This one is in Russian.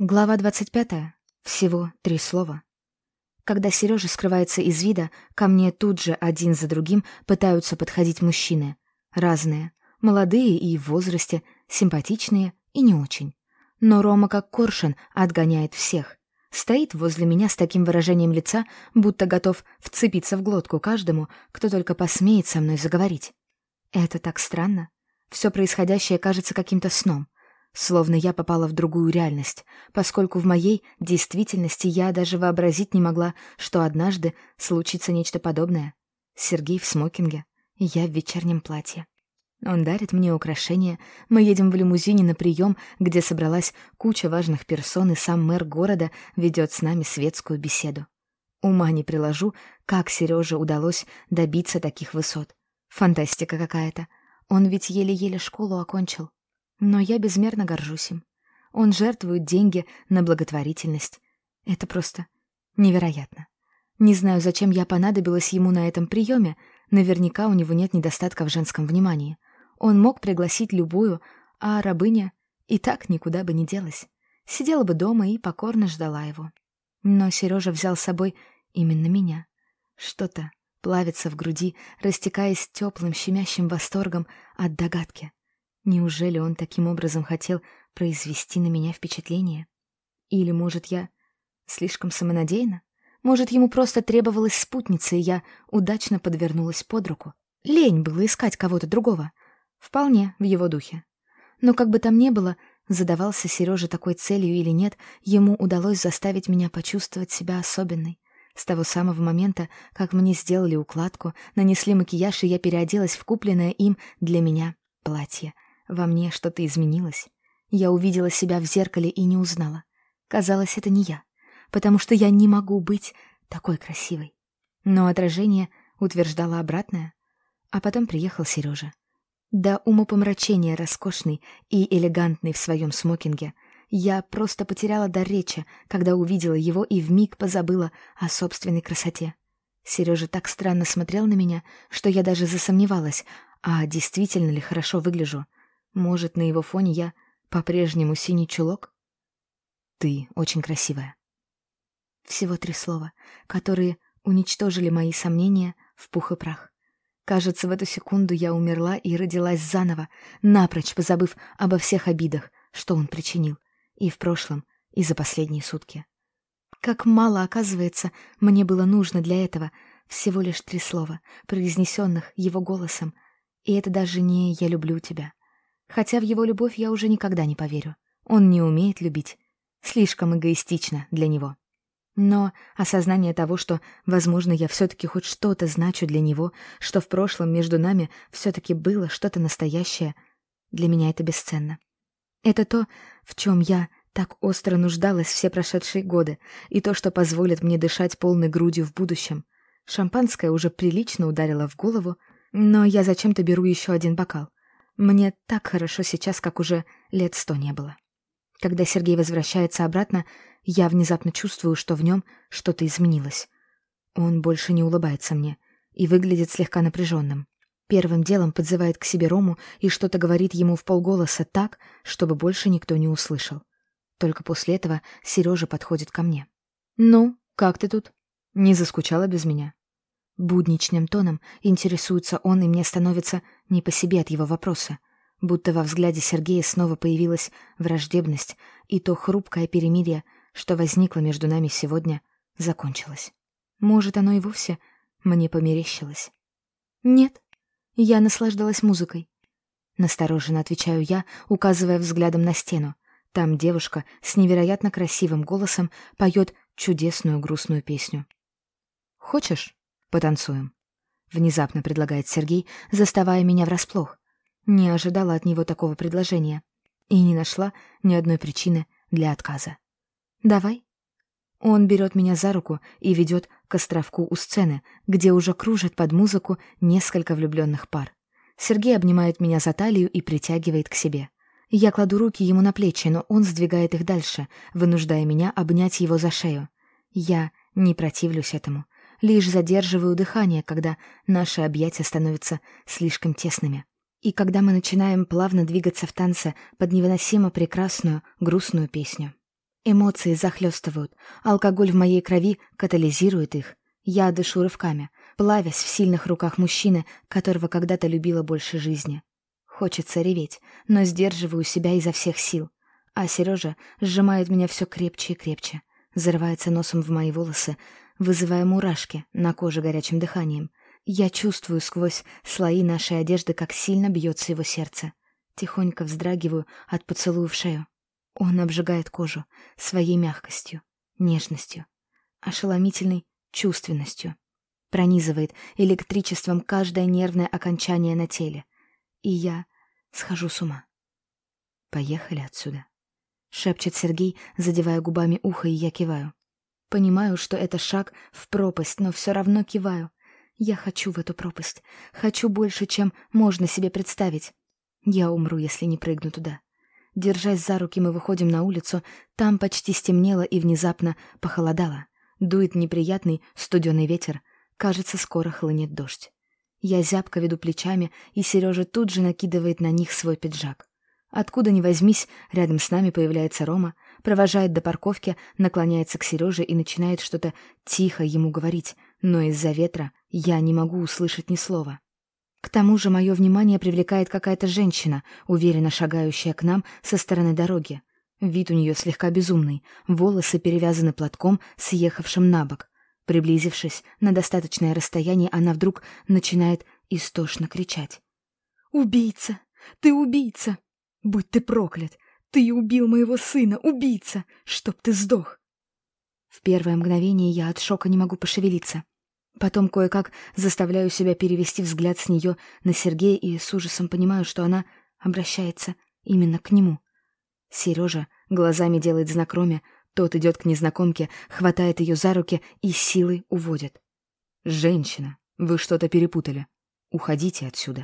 Глава двадцать пятая. Всего три слова. Когда Сережа скрывается из вида, ко мне тут же один за другим пытаются подходить мужчины. Разные. Молодые и в возрасте, симпатичные и не очень. Но Рома как коршун отгоняет всех. Стоит возле меня с таким выражением лица, будто готов вцепиться в глотку каждому, кто только посмеет со мной заговорить. Это так странно. Все происходящее кажется каким-то сном. Словно я попала в другую реальность, поскольку в моей действительности я даже вообразить не могла, что однажды случится нечто подобное. Сергей в смокинге, я в вечернем платье. Он дарит мне украшения, мы едем в лимузине на прием, где собралась куча важных персон, и сам мэр города ведет с нами светскую беседу. Ума не приложу, как Сереже удалось добиться таких высот. Фантастика какая-то. Он ведь еле-еле школу окончил. Но я безмерно горжусь им. Он жертвует деньги на благотворительность. Это просто невероятно. Не знаю, зачем я понадобилась ему на этом приеме. Наверняка у него нет недостатка в женском внимании. Он мог пригласить любую, а рабыня и так никуда бы не делась. Сидела бы дома и покорно ждала его. Но Сережа взял с собой именно меня. Что-то плавится в груди, растекаясь теплым щемящим восторгом от догадки. Неужели он таким образом хотел произвести на меня впечатление? Или, может, я слишком самонадеянна? Может, ему просто требовалась спутница, и я удачно подвернулась под руку? Лень было искать кого-то другого. Вполне в его духе. Но как бы там ни было, задавался Сережа такой целью или нет, ему удалось заставить меня почувствовать себя особенной. С того самого момента, как мне сделали укладку, нанесли макияж, и я переоделась в купленное им для меня платье — во мне что-то изменилось. Я увидела себя в зеркале и не узнала. Казалось, это не я, потому что я не могу быть такой красивой. Но отражение утверждало обратное. А потом приехал Сережа. До умопомрачения роскошный и элегантный в своем смокинге. Я просто потеряла дар речи, когда увидела его и вмиг позабыла о собственной красоте. Сережа так странно смотрел на меня, что я даже засомневалась, а действительно ли хорошо выгляжу. Может, на его фоне я по-прежнему синий чулок? Ты очень красивая. Всего три слова, которые уничтожили мои сомнения в пух и прах. Кажется, в эту секунду я умерла и родилась заново, напрочь позабыв обо всех обидах, что он причинил, и в прошлом, и за последние сутки. Как мало, оказывается, мне было нужно для этого, всего лишь три слова, произнесенных его голосом, и это даже не «я люблю тебя», Хотя в его любовь я уже никогда не поверю. Он не умеет любить. Слишком эгоистично для него. Но осознание того, что, возможно, я все-таки хоть что-то значу для него, что в прошлом между нами все-таки было что-то настоящее, для меня это бесценно. Это то, в чем я так остро нуждалась все прошедшие годы, и то, что позволит мне дышать полной грудью в будущем. Шампанское уже прилично ударило в голову, но я зачем-то беру еще один бокал. Мне так хорошо сейчас, как уже лет сто не было. Когда Сергей возвращается обратно, я внезапно чувствую, что в нем что-то изменилось. Он больше не улыбается мне и выглядит слегка напряженным. Первым делом подзывает к себе Рому и что-то говорит ему в полголоса так, чтобы больше никто не услышал. Только после этого Сережа подходит ко мне. «Ну, как ты тут? Не заскучала без меня?» Будничным тоном интересуется он, и мне становится не по себе от его вопроса. Будто во взгляде Сергея снова появилась враждебность, и то хрупкое перемирие, что возникло между нами сегодня, закончилось. Может, оно и вовсе мне померещилось. «Нет, я наслаждалась музыкой», — настороженно отвечаю я, указывая взглядом на стену. Там девушка с невероятно красивым голосом поет чудесную грустную песню. «Хочешь?» «Потанцуем», — внезапно предлагает Сергей, заставая меня врасплох. Не ожидала от него такого предложения и не нашла ни одной причины для отказа. «Давай». Он берет меня за руку и ведет к островку у сцены, где уже кружат под музыку несколько влюбленных пар. Сергей обнимает меня за талию и притягивает к себе. Я кладу руки ему на плечи, но он сдвигает их дальше, вынуждая меня обнять его за шею. Я не противлюсь этому лишь задерживаю дыхание, когда наши объятия становятся слишком тесными. И когда мы начинаем плавно двигаться в танце под невыносимо прекрасную, грустную песню. Эмоции захлестывают, алкоголь в моей крови катализирует их. Я дышу рывками, плавясь в сильных руках мужчины, которого когда-то любила больше жизни. Хочется реветь, но сдерживаю себя изо всех сил. А Сережа сжимает меня все крепче и крепче, зарывается носом в мои волосы, вызывая мурашки на коже горячим дыханием. Я чувствую сквозь слои нашей одежды, как сильно бьется его сердце. Тихонько вздрагиваю от поцелуя в шею. Он обжигает кожу своей мягкостью, нежностью, ошеломительной чувственностью. Пронизывает электричеством каждое нервное окончание на теле. И я схожу с ума. «Поехали отсюда», — шепчет Сергей, задевая губами ухо, и я киваю. Понимаю, что это шаг в пропасть, но все равно киваю. Я хочу в эту пропасть. Хочу больше, чем можно себе представить. Я умру, если не прыгну туда. Держась за руки, мы выходим на улицу. Там почти стемнело и внезапно похолодало. Дует неприятный студеный ветер. Кажется, скоро хлынет дождь. Я зябко веду плечами, и Сережа тут же накидывает на них свой пиджак. Откуда ни возьмись, рядом с нами появляется Рома, провожает до парковки, наклоняется к Сереже и начинает что-то тихо ему говорить, но из-за ветра я не могу услышать ни слова. К тому же мое внимание привлекает какая-то женщина, уверенно шагающая к нам со стороны дороги. Вид у нее слегка безумный, волосы перевязаны платком, съехавшим на бок. Приблизившись на достаточное расстояние, она вдруг начинает истошно кричать. «Убийца! Ты убийца! Будь ты проклят! Ты убил моего сына! Убийца! Чтоб ты сдох!» В первое мгновение я от шока не могу пошевелиться. Потом кое-как заставляю себя перевести взгляд с нее на Сергея и с ужасом понимаю, что она обращается именно к нему. Сережа глазами делает знак Роме, тот идет к незнакомке, хватает ее за руки и силой уводит. «Женщина, вы что-то перепутали. Уходите отсюда».